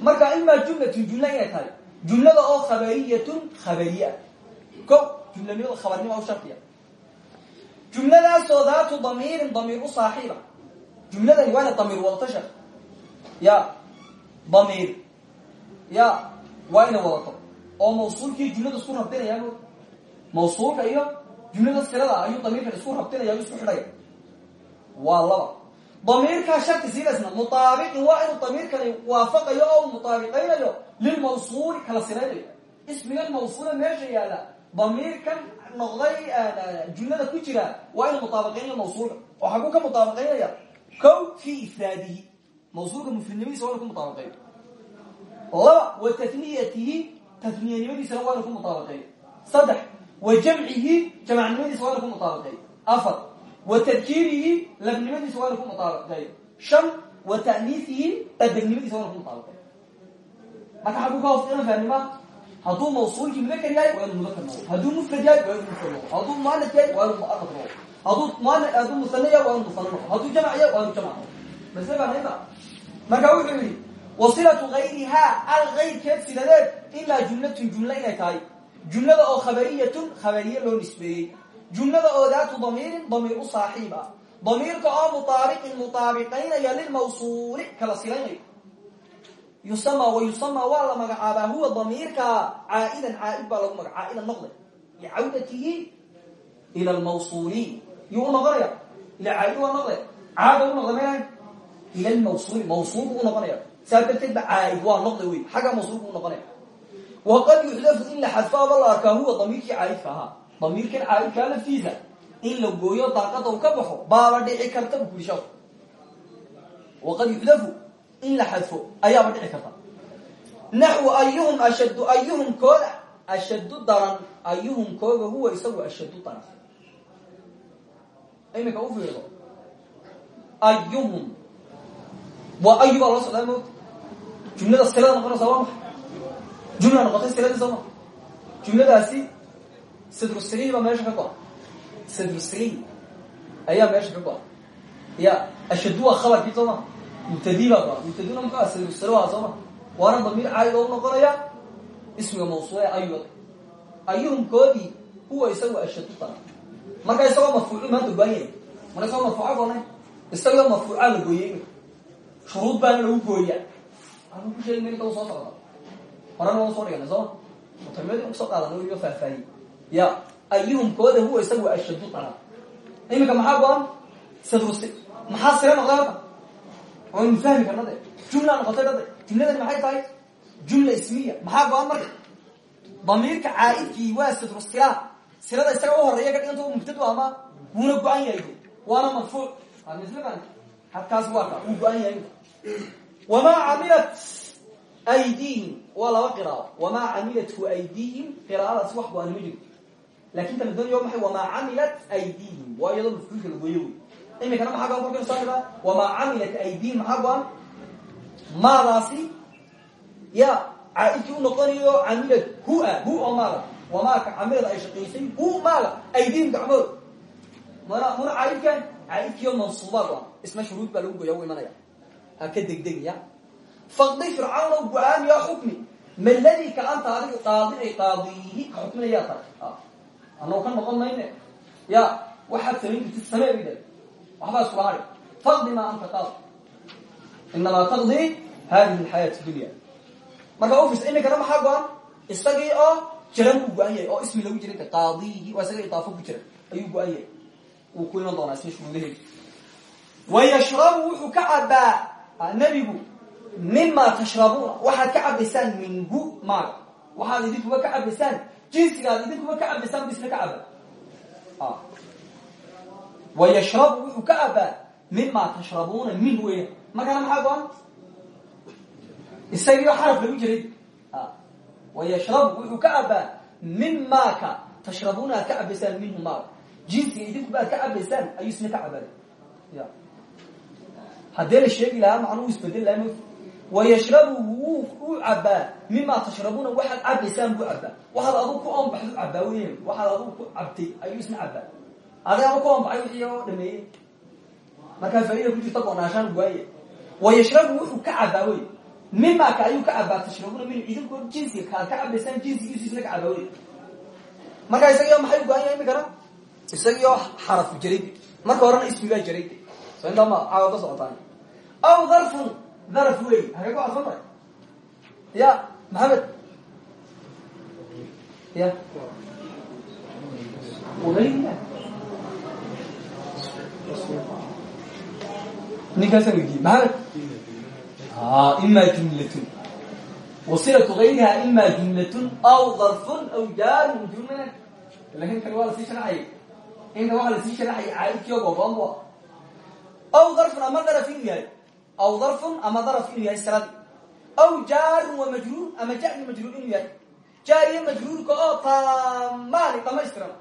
marka imaa jumlatun jumla inay tahay jumlada oo khabariyatun khabariya. Ko jumlanimada khabarnima u shardiya jumladaasoo daatu damiirin damiir u saaxiiba jumladani waa ina damiir wadato sheek ya damiir ya waa ina wadato oo mawsuulkii jumlada isku rabdinaya mawsuulka iyo jumlada silada ayuu damiirkan isku rabdinaya o isku xidhaya waa laba. Damiirkaa sharti sidaasna mutaabiqin waa inuu damiirkani waafaqayo oo mutaabiqaynayo lilmawsuuli kala silaynayo ismigan mawsuula meesha yaalla damiirkan noqday jumlada ku jira waa inuu mutaabaqaynayo mawsuulka. Oo xaguu ka mutaabaqaynaya kow fii ifraadihi mawsuulka mufridnimadiisa waa inu ku mutaabaqeeyo laba wa taniyatihi taniyanimadisana waa inu ku mutaabaqeeyo saddex wa jamcihi jamacnimadiisa waa inu ku mutaabaqeeyo afar wa tadkiirihi labnimadiisa waa inu ku mutaabaqeeyo shan wa ta'niisihi adegnimadiisa waa inu ku mutaabaqeeyo marka xaguu ka hoos fahnima hadduu mawsuulkii mudakr yahay waa inuu mudakr noqdo hadduu mufrad yahay waa inuu mufrad noqdo hadduu muanaf yahay waa inuu muanaf noqdo hadduu hadduu musane yahay waa inuu musane noqdo hadduu jamc yahay waa inuu jamc noqdo base fahnaysa marka wuxuu yihi wasilatu gayrihaa al gayrkeed siladeed ilaa jumlatun jumla inay tahay. Jumlada oo khabariyatun khabariye loo nisbeeyey. Jumlada oo daatu damiirin damiir u saaxiib ah damiirka oo mutaabiqin mutaabiqaynaya lilmawsuuli kala silaynayo yusama wa yusama waa la magacaabaa huwa damiirka caa'idan caaid baa lagu maga caa'idan noqday licawdatihi ila lmawsuuli yuu u noqonaya ila caaid waa noqday caada u noqda maynahan ila lmawsuuli mawsuul buu unoqonaya saa darteed ba caaid waa noqday wey xagga mawsuul buu unoqonaya waqad yuxdafu in la xadfaaba la arkaa huwa damiirkii caaidka ahaa damiirkan caaidkaa laftiisa in la gooyo daaqada u ka baxo baaba dhici karta bu kuri sheeku waqad yuxdafu in la xadfo ayaaba dhici karta naxwu ayuhum ashaddu ayuhum kooda ashaddu kooga huwa isagu ashaddu iminka u fiirdo ayuhum waa ayu baa loo socdaa moogta jumlada silada noqonaysa waa maxay? Jumla noqotay siladii soo ma? Jumladaasi sadrusilihi baa meesha ka go-a sadrusilihi ayaa meesha ka go-a ya ashaddu waa khabarkii soo ma? Mubtadi baa go-a mubtadina muxua sadrusilaha soo ma? Waana damiir caayid oo unoqonaya ismiga mawsuule ayuda ayuhum koodii huwa isagu ashaddu daran marka isagoo marfuucu maanta goanyay marka isagoo marfuuca goonay isagoo marfuucaa la gooyey shuruud baana lagu gooya anu ku sheegi maka soo socda horena waan soo dhigana sooma mutamimadi ku soo qaadana weliba faahfaahiyey ya ayuhum kooda huwa isagu ashadu talab imika maxaa go-an? Sadrusi maxaa sire noqday hadda? Waynu fahmi karna de jumla noqotay dade jumladani maxay tahay? Jumla ismiya. Maxaa go-an marka? Damiirka caaidkii waa sadru sila silada isaga u horreeya ka dhiganta mubtadu ama wuuna go-an yahay waana marfuuc halkaas waa ka wuu go-an yahay wamaa camilat aydihim waa laba qiraao. Wamaa camilathu aydihim qiraadaas wax go-an ma jiro laakiin kala doonaya maay wamaa camilat aydihim waa iyadoo mafcuulka la gooyo wey imikana maxaa go-an kolkaynu soo dhigaa wamaa camilat aydihim maxaa go-an maadaasi ya caaidkii u noqonayo camilad hua hu oo maala wamaaka camilad ay shaqaysay hu maala aydihim gacmood mana muna caaidkan caaidkiio mansuuba go-an isna shuruud baa lagu goya u imanaya ha ka degdegya faqdi fircawna go'aamiya xukmi ma ladii ka anta adigu qaadinay qaadiyihi ka xukminayaa tahay annago ka noqon mayne ya waxaad samayn kartid samee bay dal waxbaa iskula hari faqdi maa anta qaadi inamaa taqdi hadihi alxayaat dunya marka office imikana maxaa go-an isagii oo jaran buu go-an oo ismi lagu jiray qaadiyihi waa isaga idaafo ku jira ayuu go-an yahay wuu ku iman doonaa isna shuruudaheedi wayashrabu wuxuu ka cabaa nebigu mima tashrabuuna waxaad ka cabaysaan minhu maaga waxaad idinkuba ka cabaysaan jinsigaad idinkuba ka cabaysaan bisna ka caba wayashrabu wuxuu ka cabaa mima tashrabuuna min weya markana maxaa go-an isagiio xaraf lagu jiray wayashrabu wuxuu ka cabaa mimaka tashrabuuna aad ka cabaysaan minhu maaga jinsiga idinkuba aad ka cabaysaan ayuu isna ka cabaa ya haddee la sheegi lahaa macnuu isbeddel laha mot wayashrabu wuu uu cabaa mima tashrabuuna waxaad cabaysaan buu cabaa waxaad adug ku oonbaxdu cabaa weya waxaad adug ku cabtay ayuu isna cabaa adaaba ku wey mimaka ayuu ka cabaa tashrabuuna min idinkoo jinsiga kaad ka cabaysaan jinsigiisu isna ka cabaa wey markaa isagiio maxay go-an yahay imikana isagiio xarafu jaray marka horena ismigaa jaray so intaama caawa ka socotaan. Aw darfun daraf wey hagee ku adfan tahay ya maxamed. Ya. Weydiiyey maxamed ima jumlatun wasilatu gayriha ima jumlatun aw darfun aw jaarun jumla laakiin kan waa la sii sharaxaya inta waxaa la sii sharaxaya caaidkiio gogoon bu aw darfun ama daraf inuu yahay aw darfun ama daraf inuu yahay siladi aw jaarun wa majruur ama jari majruur inuu yahay jaariya majruurka oo taamaani dhamaystiran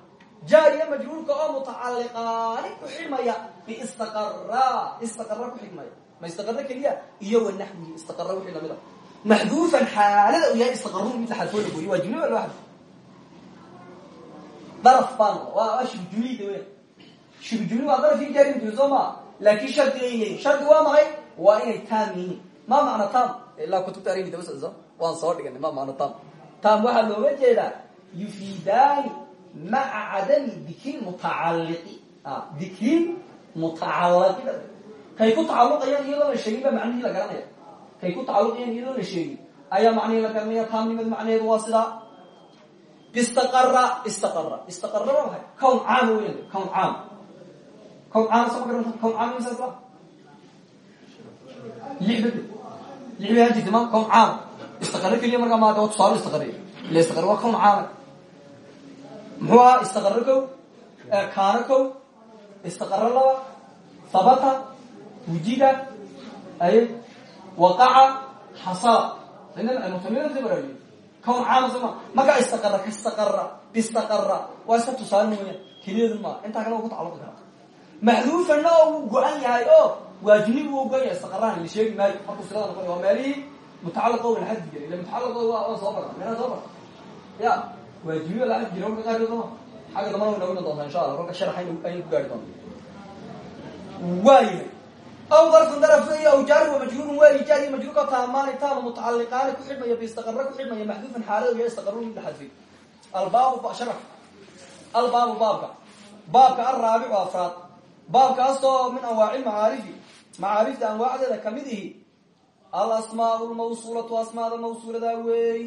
jaariya majruurka oo mutacaliqaani ku xidhmaya biistaqara istaqara ku xidhmaya ma istaqaro keliya iyo wanaxwihi istaqara wixii la mid a maxduufan xaalada uu yahay istaqaru mid la xadfoo la gooyo waa jumla loo xadfo daraf baan waa shibjumlida weya shibjumli waa darafkii jaari majruur soo maa laakin shardi ay yihiin shardi waa maxay waa inay taam yihiin ma macno tam ilaa kutubta arimi daba socso waan soo dhiganay ma macno tam tam waxaa looga jeedaa yufiidaani maca cadami dikri mutacalliqi dikri mutacallaqi kay ku tacaluqayaan iyadoo la sheegin ba macnihii la garanaya. Kay ku tacaluqayaan iyadoo la sheegin ayaa macnihii la garanaya taamnimad macnaheedu waa sidaa. Istaqara istaqara istaqara waa maxay? Kown caam weyan kown caam. Kown caam sama garanta kown caam misaas ba lix bede lix bay hajirta ma kown caam. Istaqara keliya markaa maada waa tusaalo istaqara ila istaqara waa kown caama muxuu ahaa? Istaqara kow. Kaana kow. Istaqara laba. Habata wujida ay waqaca xasala mutamimada baraajiy kown caama soma markaa istaqara kastaqara bistaqara waa iska tusaale mooyaan keliyadu maa intaa kale ku tacaluqi karaa maxduufanna oo wuu go-an yahay oo waajinibu u go-an yahay istaqarahan la sheegi maayo markuu silada noqonay waa meelihii mutacalaqo la xaddi jiray ila mutacalaqo waa soo bara meelaa soo bara ya waajibiyo la xaddi jiray marka qaarkood soma xagga dambana way noogi doontaa insha allah kolka sharaxa aynu ku gaari doonta waayahay aw darfun daraf wey aw jaari wa majruurun waayi jaari majruurka taamaani taama mutacaliqaani ku xidhmaya biistaqara ku xidhmaya maxduufan xaalada ya istaqarun mid xadfay albaabu sharaf albaabu baabka baabka alraabicu afraad baabkaasoo min anwaaci macaarifi macaarifta anwaacdeeda ka mid ihi alasmaau lmawsuulatu asmaada mawsuulada weey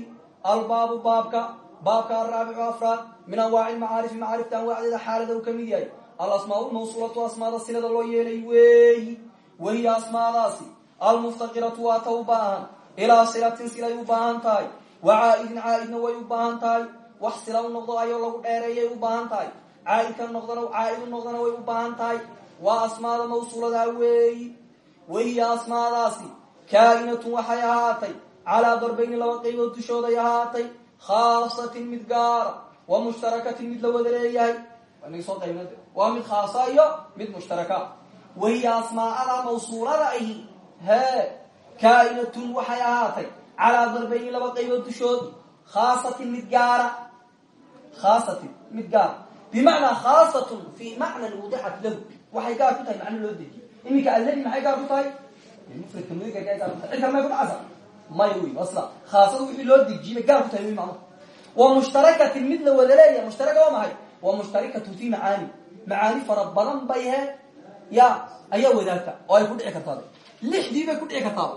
albaabu baabka baabka araabicu afraad min anwaaci macaarifi macaarifta anwaacdeeda xaalada u ka mid yahay alasmaau lmawsuulatu asmaada silada loo yeelay wahiya asmaadaasi almuftaqiratu waa ta u baahan ilaa silatin silay u baahan tahay wa caaidin caaidna way u baahan tahay wax sila u noqdo ayoo lagu dheereeyay u baahan tahay caaidka noqdana caaid u noqdana way u baahan tahay waa asmaada mawsuuladaa weeyi wahiya asmaadaasi kaa'inatun waxay ahaatay calaa darbayni laba qaybood dushooday ahaatay khaasatin mid gaara wa mushtarakatin mid la wada leeyahay waa mid khaasa iyo mid mushtaraka wahiya asmaa'ada mawsuulada ahi. Hee kaa'inatun waxay ahaatay calaa darbayni laba qaybood dushood. Khaasatin mid gaara. Khaasatin mid gaara. Bimacnaa khaasatun fii macnan wudicat lahu. Waxay gaar ku tahay macno loo dejiye iminka alladi maxay gaar ku tahay? Mufradka mudakarka gaar ku tahay. Cid kale may ku dhacasa may wy asla khaasada wixii loo dejiyay gaar ku tahay wy macno. Wa mushtarakatin mid la wada leeyahay. Mushtaraka waa maxay? Wa mushtarikatu fi macaani. Macaani fara badan bay he ya ayaa wadaagta oo ay ku dhici kartaa lixdii bay ku dhici kartaa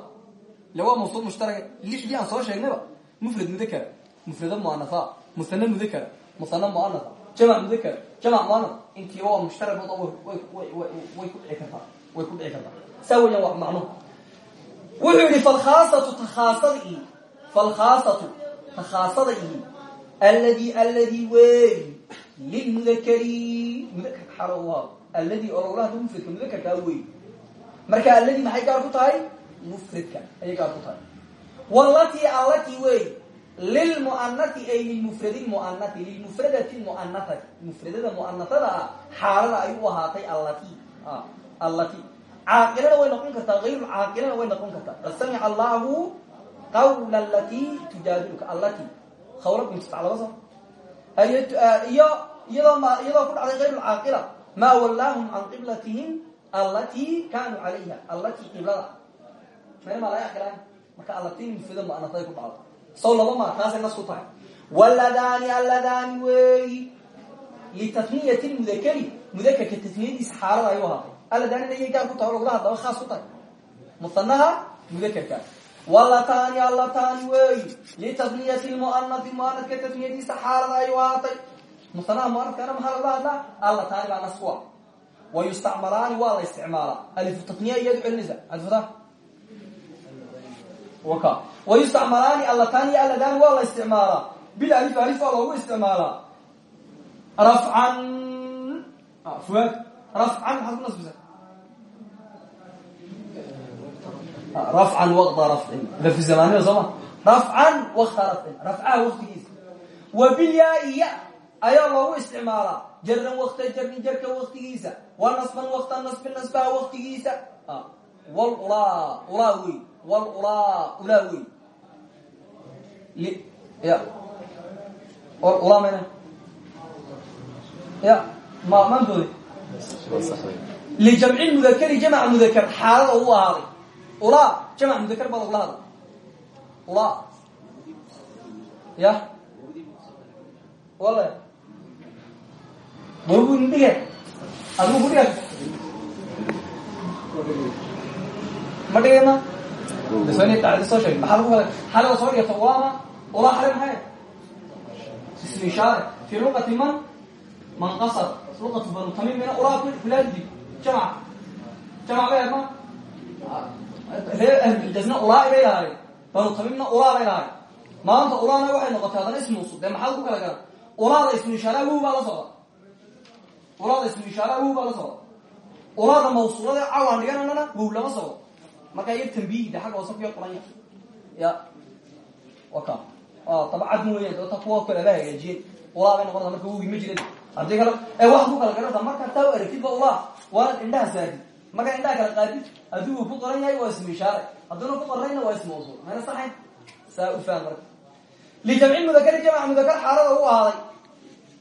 le waa mawsuul mushtaraka lixdii aan soo sheegnayba mufrad mudakara mufrada muanasa musana mudakara musana muanasa jamac mudakara jamac muanas intiiba waa mushtarag way ku dhici kartaa way ku dhici kartaa. Saa weeyaan waa macnuhu wuxuu yihi falkhaasatu takhaasada ihi falkhaasatu takhaasada ihi aladi aladi wey lilmudakari mudakarka xaalo u haado aladi ololahda mufradka mudakarkaa wey marka aladi maxay gaar ku tahay mufradka ayay gaar ku tahay walatii allati wey lilmuanati ay lilmufradi muanati lilmufradati muanatati mufradada muanatada ah xaalada ay u ahaatay allati. Allati. Caaqilana way noqon kartaa ayru caaqilana way noqon kartaa. Qad samica allahu qawla alati tujaadiluka allati. Khawla bintistaclaba so iyo iyadoo iyadoo ku dhacday ayr caaqila maa wallaahum can qiblatihim allati kanuu calayha allati qiblada. Meel maa laga aqilaa marka allati mufrada muanatada ku dhacdo. Saw laba maa taasay nas ku tahay. Waladaani aladaani weeyi litatniyati mudakari mudakarka tasniyadiisa xaalada ay u ahaatay. Aladaanina iyay gaar ku tahay o lagula hadlaba khaas ku tahay. Musanaha mudakarka walataani alataani weeyi litatniyati lmuanati muanadka tasniyadiisa xaalada ay u ahaatay musanaha muanadkana maxaa lagula hadlaa alataani baa nas ku ah wa yustacmalaani waa la isticmaalaa alifu tatniya iyaad celinaysa adfata waka. Wa yustacmalaani allatani iyo alladani waa la isticmaalaa bil alif alif waa loogu isticmaalaa rafcan. Fuaad rafcan maxaad ku nasbisa rafcan waqta rafcin. Lafi zamanida soo ma? Rafcan wakta rafcin. Rafcaha waktigiisa wa bilyaa-iya ayaa loogu isticmaalaa jaran wakta jarin jarka waktigiisa wa nasban wakta nasbin nasbaha waktigiisa wal ulaa wey wal ulaa wey ya. Ulaa mayna ya ma maantooda lijamci mudakari jamc mudakar xaalada u ahaaday. Ulaa jamc mudakar baa lagula hadla ulaa. Ya. Wala wabu dhige adigu ku dhiga ma dhigayna qacida soo sheeg maxaa lagu hela xalada soo dhigata ulama ulaa xale maxay ismu ishaare fi luqati man man qasad. Luqatu banu tamim mina ulaa kulaadib jamc jamc bay ma ree ahlulxijazna ulaa bay lahaayeen banu tamimna ulaa bay lahaayeen maanta ulaana waxay noqotay haddana ismuusu dee maxaa ku kala gara ulaada ismu ishaara wow baa la socda ulaada ismu ishaara wow baa la socda mawsuulada cawaan dhigananana wow lama socdo marka iyo tambiihda xagga hoose kuya qoranya ya. Waka tabcad mooyaan dota kuwa kale la hagaajiyey ulaa bay noqonaysa marka wogi ma jirin haddii kale ee waxaad ku kala garata marka taa u aragtid ba ulaa waanad indhaha saadid markaa indhaha kala qaadid haddii ku qoran yahay waa ismu ishaare. Ku qornayna waa ismu mawsuul mayna saxayn? Saa u faham marka. Lijamci mudakari jamc mudakar xaalada u ahaaday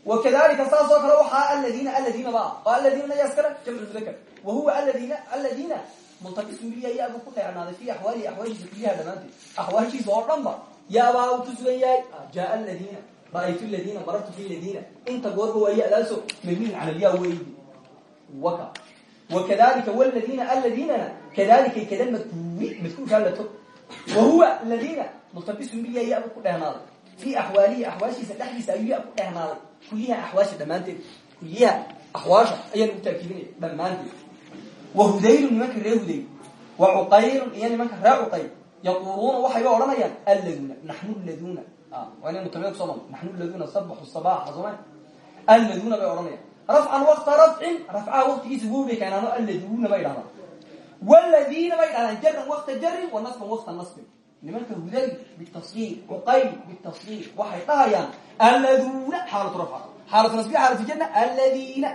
wakadalika saas oo kale waxaa aladiina aladiina ba oo aladiina yaa iskale jamc mudakar wa huwa aladiina aladiina multabis uliya yaabuu ku qeecnaaday fi axwaalihi axwaashiisa kuliyaha dhamaanteed axwaashiisa oo dhan ba yaabaa uu ku sugan yahay jaa aladiina ra'aytu ladiina marartu fi ladiina inta goorba waa ya-daaso mabniin cala lyaa weydi waka wakadalika wladiina aladiinana kadalika kada madkuuri madkuurkaa lato wa huwa ladina multabisun biya ya ku dhehnaaday fii axwaalihi axwaashiisa dhexdiisa ayuu ya ku dhehnaaday kulyaha axwaasha dhammaanteed kulyaha axwaasha ayaan ugu taakiibinaya dhammaanteed wa hudaylun nimanka ree hudayl wa cuqayrun iyo nimanka ree cuqayr yaquluuna waxayba odhanayaan alladuna naxnu laduna waa mutamia kuso naxnu laduna sabaxu sabaxa sooma alladuna bay odhanayaan rafcan wakta rafcin rafcaha waktigiisa wow bay keenaano alladuna bay dhahdaan wladiina bay dhahdaan jaran wakta jarin wa nasban wakta nasbin nimanka hudayl bitasgiir cuqayl bitasgiir waxay dhahayaan alladuna xaalatu rafca. Xaalatu nasbi xaalatu janna alladina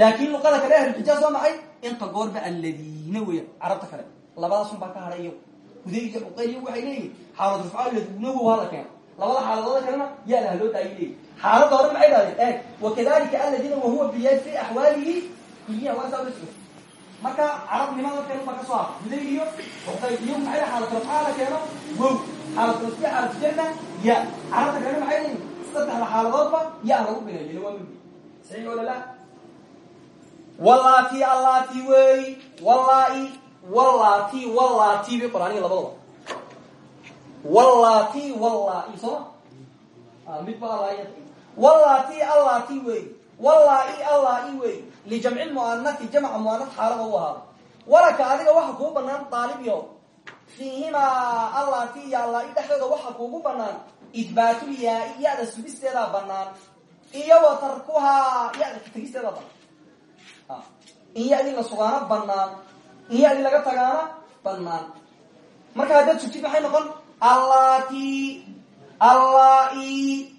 laakin luqada kale ahlulxijaaz waa maxay? Inta goorba alladina weya carabta kale. Labadaasun baa ka hadhay iyagu. Hudayl iyo cuqayl iyagu waxay leeyihiin xaalatu rafca alladuna wow hala keena labada xaaladooda kalena yaa la halooda ayay leeyihiin xaaladda hore maxay dhahdeen eeg wakadalika alladina wahuwa biya fi axwaalihi kuliyaha waa marka carabnimada keen ba ka soo har hudayl iyo cuqayl iyo maxay xaalatu rafca la keeno wow. Xaalatu nasbi xaalatu janna ya. Carabta kalena maxay leeyihiin saddexda xaaladoodba yaa lagu bineeyena waa midi saxiix wala la. Wallati allati wey. Wallai wallati wallati bay qoraaniga labadaba. Wallati wallai sooma mid ba alla wallati allati wey wallai allai wey lijamci muanati jamca muanat xaalada u ahaada walaka adiga waxa kuu banaan daalibyo fiihimaa allati iyo allai dhexdooda waxa kuugu banaan ihbaatul yaai ya-da banaan iyo wa tarkuhaa ya-da tegisteedaa banaan in ya-dii la sugaana banaan in ya-dii laga tagaana banaan marka haddaad sugtid maxay noqon? Allati allai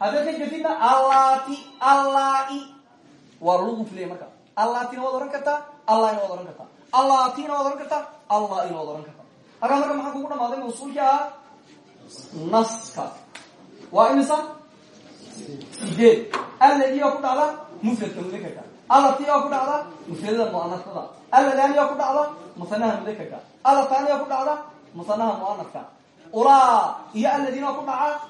haddaad ka jetidna allati allai waa lugu filaya marka. Allatina waad ohan kartaa allaina waad ohan kartaa. Allatina waad ohan kartaa allaina waad ohan kartaa. Halkaa marka maxaa kugu dhamaaday mawsuulkii ahaa? Naska. Waa imisa sideed. Alladi oo ku dhacda mufradka mudakerka allati oo ku dhacda mufradada muanasada alladani oo ku dhacda musanaha mudakerka allatani oo ku dhacda musanaha muanafka. Ulaa iyo alladina oo ku dhaca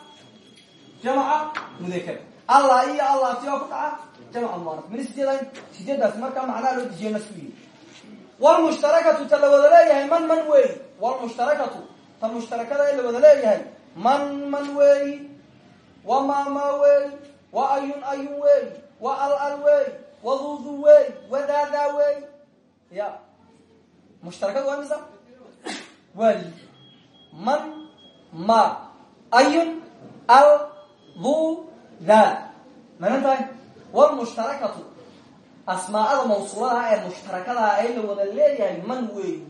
jamca mudaker allah iyo allati oo ku dhaca jamca muanaf mina sideedayn sideedaas markaa macnaha loo dejiye nasku yihi wlmushtarakatu ta la man man wey. Wlmushtarakatu ta mushtarakada ee la man man weeyi wa mama weey wa ayun ayun weey wa al al weey wa dudu weey wa daadaa weey ya. Mushtarakadu waa misa waali man ma ayun al manan tahay wlmushtarakatu asmaa'ada mawsuuladaha ee mushtarakadaha ee la wada leeyahay man weey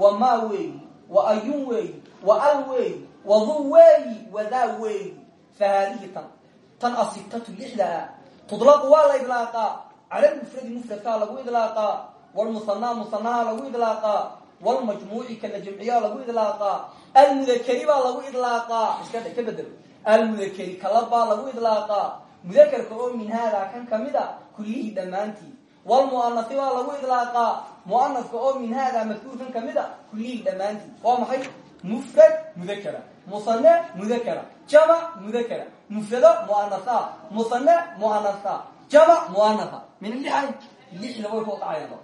wa ma weey wa ayun weey wa al weey wadu weeyi wadaa weeyi fa haadihi tan tan asitatu lixda ah tudlaqu waa la idlaaqaa cala lmufradi mufradkaa lagu idlaaqaa wlmusanaa musanaha lagu idlaaqaa wlmajmuuci kala jamciyaa lagu idlaaqaa almudakeri baa lagu idlaaqaa iska ka bedel almudakeri kalabaa lagu idlaaqaa mudakerka oo min haadaa kan ka mid a kullihii dhammaantii. Wlmuanafi baa lagu idlaaqaa muanafka oo min haadaa madkuurkan ka mid a kullihii dhammaantii. Waa maxay? Mufrad mudakera musane mudakera jamac mudakera mufrado muanasa musane muanasa jamac muanasa min lixay lixda way ku dhacayaan.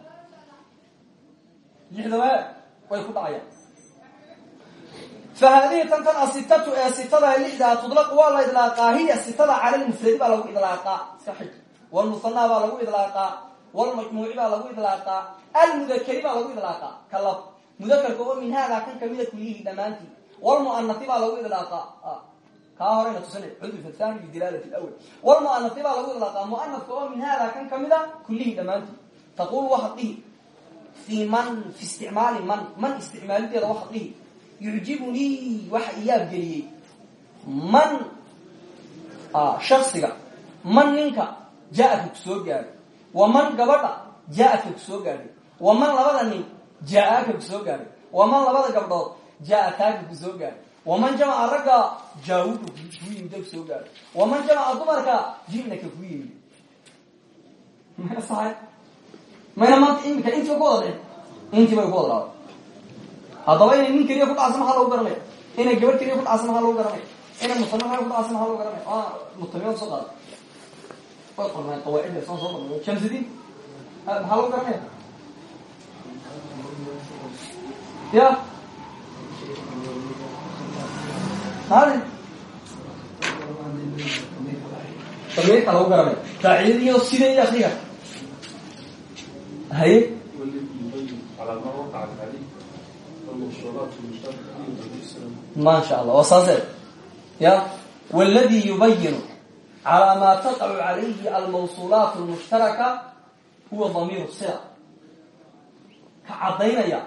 Lixdaba way ku fa haadihi tantan asitatu ee sitada lixdaa tudlaqu waa la idlaaqaa hiya sitada cala lmufradi baa lagu idlaaqaa iska xij wlmusanaa baa lagu idlaaqaa wlmajmuuci baa lagu idlaaqaa almudakeri baa lagu idlaaqaa kalab mudakerka oo min haadaa kan kamida kullihii dhammaantii wlmuanai baa lagu idlaaqaa kaa horeyna tusina cuduf athani bidilaalati lawal wlmuanai baa lagu idlaaqaa muanafka oo min haadaa kan kamida kullihii dhammaantii taqul waxaad dhihi fii man fi isticmaali man man isticmaalideeda waxaad dhihi yucjibunii waxa iyaab geliyey man shaksiga man ninka jaa-aka ku soo gaadhay. Wa man gabadha jaa-aka ku soo gaadhay. Wa man labada nin jaa-aka ku soo gaadhay. Wa man labada gabdhood jaa-ataaka ku soo gaadhay. Waman jamaca ragga jaawuka ku yimida ku soo gaadhay. Waman jamaca dumarka jinaka ku yimid. Mayna haddaba inay nin keliya ku dhacsa maxaa lagu garanaya inay gabadh keliya ku dhacsa maxaa lagu garanaya inay musana ku dhacsa maxaa lagu garanaya a mutamiyaad soo qaada way qornay qawaacidda soo soo qornay shamsidiin maxaa lagu garanaya ya. Hadi damiirka lagu garanay. Qaacidadiyo sidee akriga haye ma sha allah waa saase ya wladi yubayinu calaa maa taqacu calayhi almawsuulaat lmushtaraka huwa damiir sila ka caddaynaya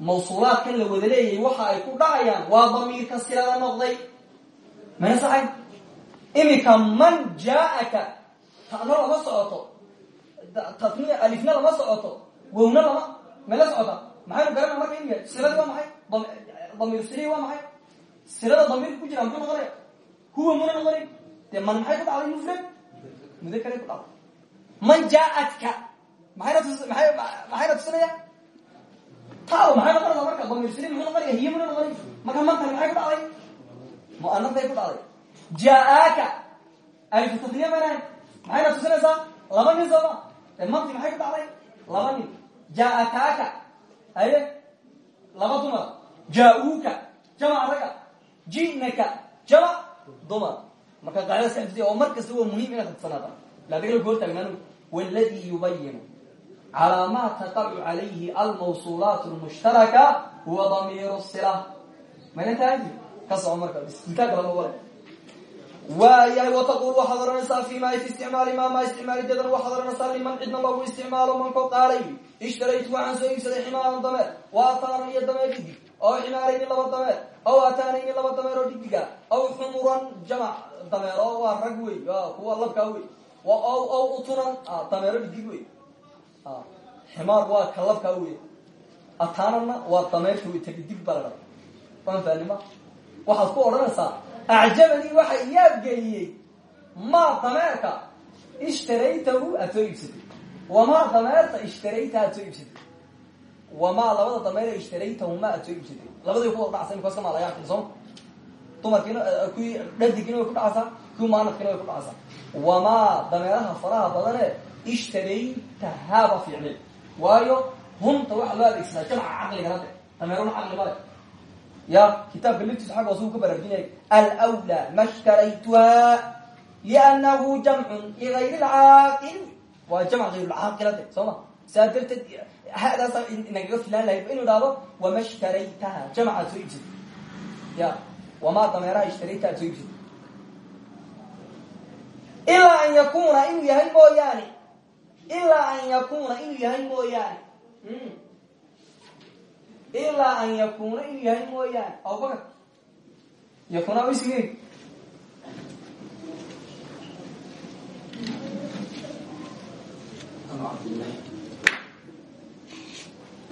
mawsuulaadkan la wada leeyahay waxa ay ku dhacayaan waa damiirka silada noqday. Mana saxay imika man jaaaka ta'na lama socoto. Tatniya alifna lama socoto. Wowna lama mala socota maxaynu garana marka in yahay siladi waa maxay? Damiir sili waa maxay? Silada damiirka ku jira muxuu noqonaya? Huwa muna noqonay? Dee man maxay ku dhacday mufrad mudakaray ku dhacday. Man jaaadka maxayna tusinaya? Taado maxay noqonaysaa marka? Damiir sili muxuu noqonaya? Hiya muna noqonay? Marka mantani maxay ku dhacday? Mu'anaday ku dhacday. Jaaaka alifu tasniya maynahay maxayna tusinaysaa? Laba nin sooma dee manti maxay ku dhacday? Laba nin. Jaaakaaka aye laba dumar jaa-uuka raga. Jinaka jamac dumar marka qaacida oo mar waa muhiim inaad hadsanaata laadagala goor taagnaanu wاladii yubayinu calaa ma taqacu calayhi almawsuulaat اlmushtaraka huwa damiir sila mayna taagi ka soco marka intaa kala wale waayahay wataqul waxaad oranaysaa fi ma fi isticmaali ma ma isticmaalideedana waxaad oranaysaa liman cidna loogu isticmaalo manko qaalay. Ishtaraytu waxaan soo iibsaday ximaaran dameer wa ataana iyo dameer dhidig aw ximaarayni laba dameer aw ataanayni laba dameer oo dhidiga aw xumuran jamac dameer oo waa rag wey kuwa labkaa wey aw aw uturan dameero dhidig wey ximaar waa ka labkaa wey ataanana waa dameerka wey ta dhidig baa la dhaa acjabanii waxa iyaabgeliyey maa dameerka ishtaraytahu aad soo iibsatay wamaa dameerta ishtarayta aad soo iibsatay wamaa labada dameer ishtaraytahuma aad soo iibsatay labadii ku wada dhacsa imikaska maalayaarka sooma dumarkiina kuwii dhadigiina way ku dhacaysaa kuwii maanadkiina way ku dhacaysaa wamaa dameeraha faraha badane ishtaraytahaaba fiicnay waayo hunta waxa loo adeegsadaa jamca caqligana de dameeruna caqli ya kitaabka liftiisa xagga hoose uu ka baraarjinayay alwlى ma shtaraytuha liannahu jamcun ligayri lcaaqil waa jamc gayr lcaaqilade soo ma saa darteed hadaasa nagaga filaan lahayd inu idhahdo wama shtaraytaha jamcaad soo iibsatay ya wamaa dameeraha ishtarayta aad soo iibsatay ilaa an yakuna inuu yahay mooyaane. Ilaa an yakuna inuu yahay mooyaane ilaa an yakuna inuu yahay mooyaane abubakar yakuna isige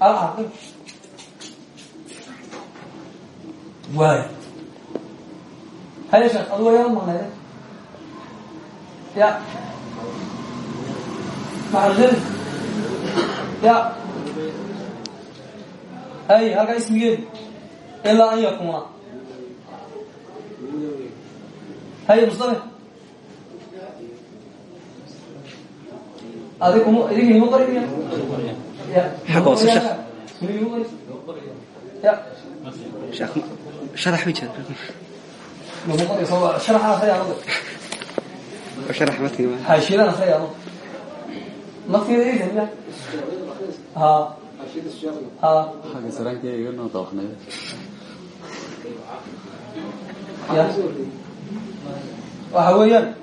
alcaqib waay haya sheekh adu wayaa maqnayde ya. Maal ya hay halkaa ismigeedu ilaa an yakuna haye mustafe adig kuma idinka ima qori miya ya waxa weeyaan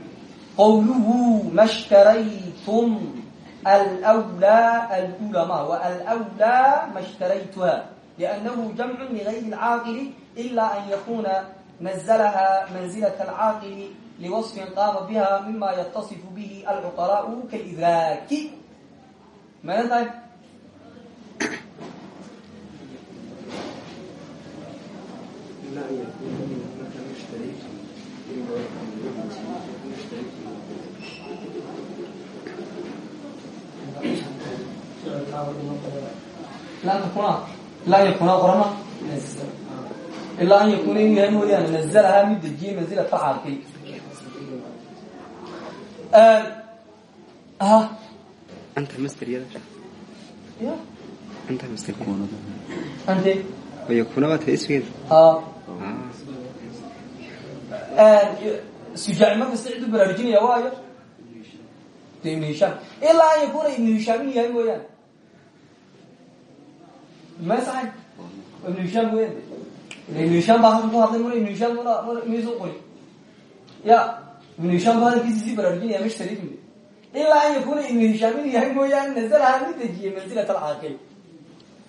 qawluhu ma shtaraytum alwlaa alula maha wa alwlaa ma shtaraytuha liannahu jamcu ligayri alcaaqili ila an yakuna nazlaha manzilat alcaaqili liwasfin qaama biha mima yatasifu bihi alcuqalaau kalidraaki. Maantahay ilaa an yakuna qorana ilaa an yakuna inuu yahay mooyaane nazlahaa mid dejiyey manzila facaalkay ante sujaaci markasta cid u baraarujinaya waayo de ibnu hishaam ilaa an yakuuna ibnu hishaamin yahay mooyaane may saxay ibnu hishaam weyan de ibnu hishaam baa halka ku hadlay muna ibnu hishaam m misu qori ya ibnu hishaam baa hadalkiisi sii baraarujinaya mashtaridin ilaa an yakuuna ibnu hishaamin yahay mooyaane nazalaha mid dejiye manzilat alcaaqil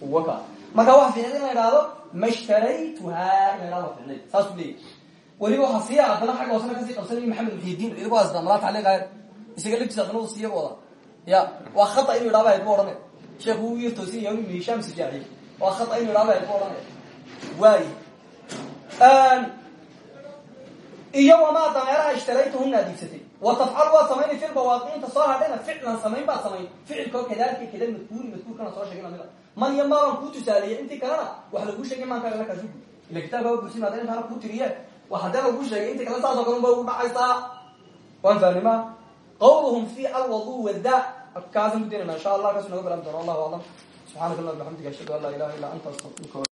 waka marka waxa fiicnay in la idhaahdo mashtaraytuhaa in la idhahdo waa fiicnay saasuu leeyahy weliba waxaa sii haddana xagga hoosena ka sii qabsanaya maxamed muxidiin idigo asda malaata aleegahay isaga laftiisa haddana uu siiya wada ya waa khata inu idhaaba hayd bu odhane sheekhu uu yar toosin yahay ibnu hishaam sijaaciy waa khata inu idhaaba hayd bu odhane waayi iyo wamaa dameeraha ishtaraytuhuna aad iibsatay wa tafcal waad samaynay fi lbawaaqiinta soo hadhayna ficlan samayn baad samayn. Ficilkao kadalika kada madkuuri madkuurkana soo sheegay lamida man iyo maaban kuu tusaaleeyay intii kalena wax laguu sheegay maankaa markaas ugud ila kitaabka bursin hadda intaana kuu tiriye wa haddee laguu sheegay intii kale saasoo kale unba ugu dhacaysaa waan fahmay ma qawluhum fi alwadu wada kaasan ku daynana insha allah kaas naga bilaabmi doona allahu aclam subxaanaka allah bixamdika ashhadu an laa ilaha illa anta astaqfiruka